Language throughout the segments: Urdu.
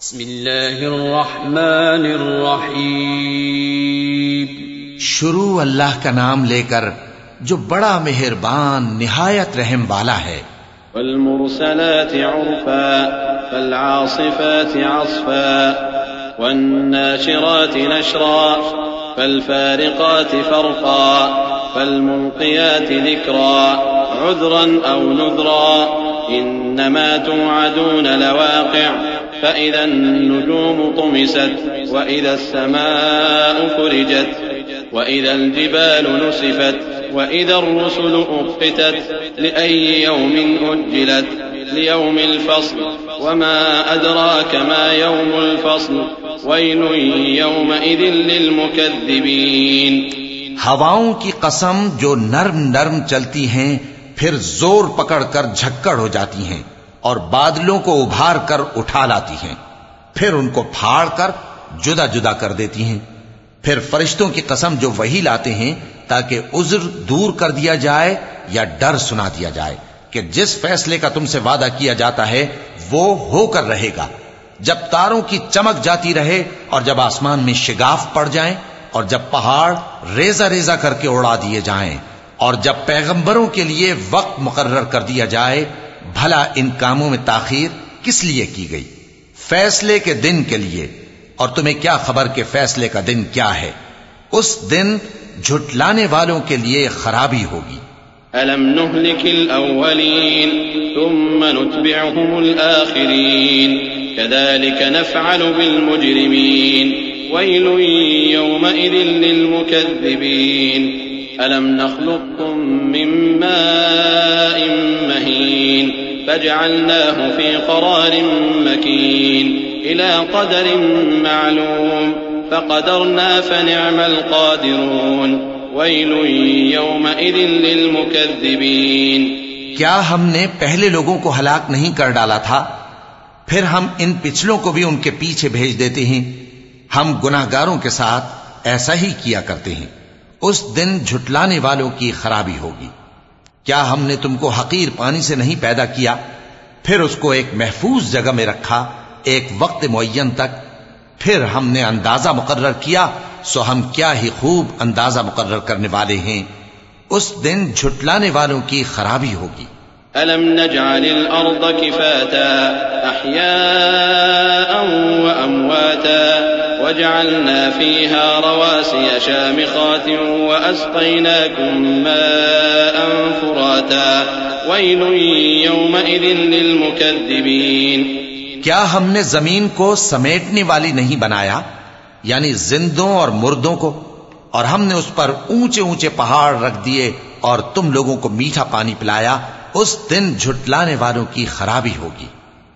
بسم اللہ الرحمن الرحیم۔ شروع اللہ کا نام لے کر جو بڑا مہربان نہایت رحم والا ہے۔ والمرسلات عرفا فالعاصفات عصفا والناشرات نشرا فالفارقات فرقا فالملقيات ذكرا عذرا أو نذرا إنما توعدون لواقع. فإذا النجوم طمست وإذا السماء فرجت وإذا الجبال نسفت وإذا الرسل أقتت لأي يوم أجلت؟ ليوم الفصل. وما أدراك ما يوم الفصل؟ ويل يومئذ للمكذبين. ہواؤں کی قسم جو نرم نرم چلتی ہیں پھر زور پکڑ کر جھکڑ ہو جاتی ہیں۔ اور بادلوں کو ابھار کر اٹھا لاتی ہیں۔ پھر ان کو پھاڑ کر جدا جدا کر دیتی ہیں۔ پھر فرشتوں کی قسم جو وہی لاتے ہیں تاکہ عذر دور کر دیا جائے یا ڈر سنا دیا جائے کہ جس فیصلے کا تم سے وعدہ کیا جاتا ہے وہ ہو کر رہے گا۔ جب تاروں کی چمک جاتی رہے اور جب آسمان میں شگاف پڑ جائیں اور جب پہاڑ ریزہ ریزہ کر کے اڑا دیے جائیں اور جب پیغمبروں کے لیے وقت مقرر کر دیا جائے بھلا ان کاموں میں تاخیر کس لیے کی گئی؟ فیصلے کے دن کے لیے۔ اور تمہیں کیا خبر کہ فیصلے کا دن کیا ہے؟ اس دن جھٹلانے والوں کے لیے خرابی ہوگی۔ ألم نهلك الأولين ثم نتبعهم الآخرين كذلك نفعل بالمجرمين ويل يومئذ للمكذبين ألم نخلقكم من ماء مهين فجعلناه في قرار مكين إلى قدر معلوم فقدرنا فنعم القادرون ويل يومئذ للمكذبين کیا ہم نے پہلے لوگوں کو ہلاک نہیں کر ڈالا تھا؟ پھر ہم ان پچھلوں کو بھی ان کے پیچھے بھیج دیتے ہیں۔ ہم گناہگاروں کے ساتھ ایسا ہی کیا کرتے ہیں۔ اس دن جھٹلانے والوں کی خرابی ہوگی۔ کیا ہم نے تم کو حقیر پانی سے نہیں پیدا کیا؟ پھر اس کو ایک محفوظ جگہ میں رکھا، ایک وقت معین تک، پھر ہم نے اندازہ مقرر کیا، سو ہم کیا ہی خوب اندازہ مقرر کرنے والے ہیں۔ اس دن جھٹلانے والوں کی خرابی ہوگی۔ ألم نجعل الأرض كفاتا أحياء وأمواتا وجعلنا فيها رواسي شامخات وأسقيناكم ماء فراتا. ويل يومئذ للمكذبين. کیا ہم نے زمین کو سمیٹنے والی نہیں بنایا؟ یعنی زندوں اور مردوں کو؟ اور ہم نے اس پر اونچے اونچے پہاڑ رکھ دیے اور تم لوگوں کو میٹھا پانی پلایا، اس دن جھٹلانے والوں کی خرابی ہوگی۔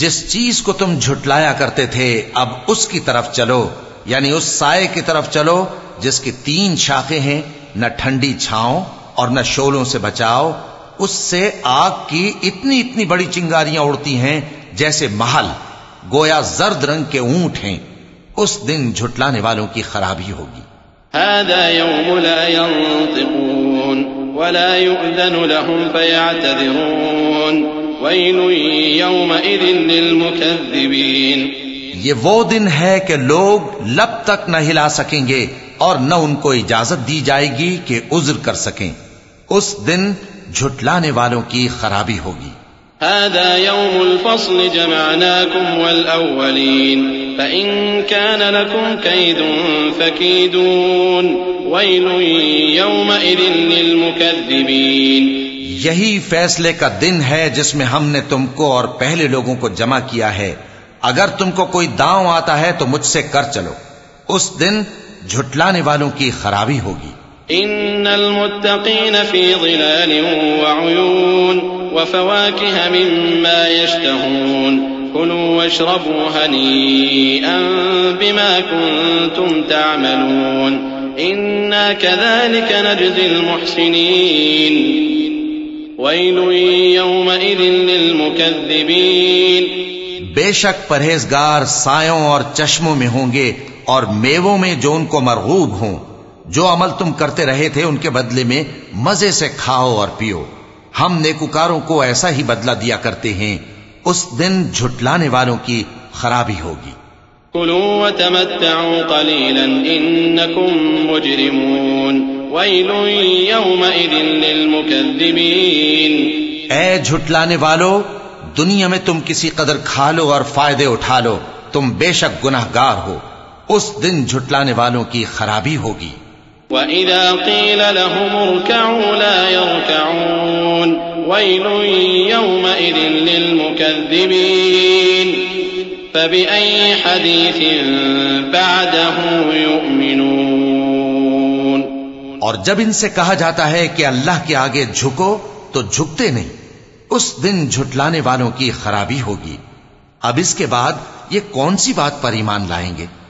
جس چیز کو تم جھٹلایا کرتے تھے، اب اس کی طرف چلو یعنی اس سائے کی طرف چلو، جس کی تین شاخیں ہیں، نہ ٹھنڈی چھاؤں اور نہ شولوں سے بچاؤ، اس سے آگ کی اتنی اتنی بڑی چنگاریاں اڑتی ہیں جیسے محل، گویا زرد رنگ کے اونٹ ہیں۔ اس دن جھٹلانے والوں کی خرابی ہوگی۔ هذا يوم لا ينطقون ولا يؤذن لهم فيعتذرون۔ ويل يومئذ للمكذبين یہ وہ دن ہے کہ لوگ لب تک نہ ہلا سکیں گے اور نہ ان کو اجازت دی جائے گی کہ عذر کر سکیں۔ اس دن جھٹلانے والوں کی خرابی ہوگی۔ هذا يوم الفصل جمعناكم والأولين فإن كان لكم كيد فكيدون ويل يومئذ للمكذبين یہی فیصلے کا دن ہے جس میں ہم نے تم کو اور پہلے لوگوں کو جمع کیا ہے۔ اگر تم کو کوئی داؤں آتا ہے تو مجھ سے کر چلو۔ اس دن جھٹلانے والوں کی خرابی ہوگی۔ إن المتقين في ظلال وعيون وفواكه مما يشتهون كلوا واشربوا هنيئا بما كنتم تعملون۔ إنا كذلك نجزي المحسنين يومئذ للمكذبين بے شک پرہیزگار سایوں اور چشموں میں ہوں گے اور میووں میں جو ان کو مرغوب ہوں۔ جو عمل تم کرتے رہے تھے ان کے بدلے میں مزے سے کھاؤ اور پیو۔ ہم نیکوکاروں کو ایسا ہی بدلہ دیا کرتے ہیں۔ اس دن جھٹلانے والوں کی خرابی ہوگی۔ كلوا وتمتعوا قليلا إنكم مجرمون۔ ويل يومئذ للمكذبين اے جھٹلانے والو دنیا میں تم کسی قدر کھا لو اور فائدے اٹھا لو تم بے شک گناہ گار ہو۔ اس دن جھٹلانے والوں کی خرابی ہوگی۔ وإذا قيل لهم اركعوا لا يركعون ويل يومئذ للمكذبين فبأي حديث بعده يؤمنون اور جب ان سے کہا جاتا ہے کہ اللہ کے آگے جھکو، تو جھکتے نہیں۔ اس دن جھٹلانے والوں کی خرابی ہوگی۔ اب اس کے بعد یہ کون سی بات پر ایمان لائیں گے؟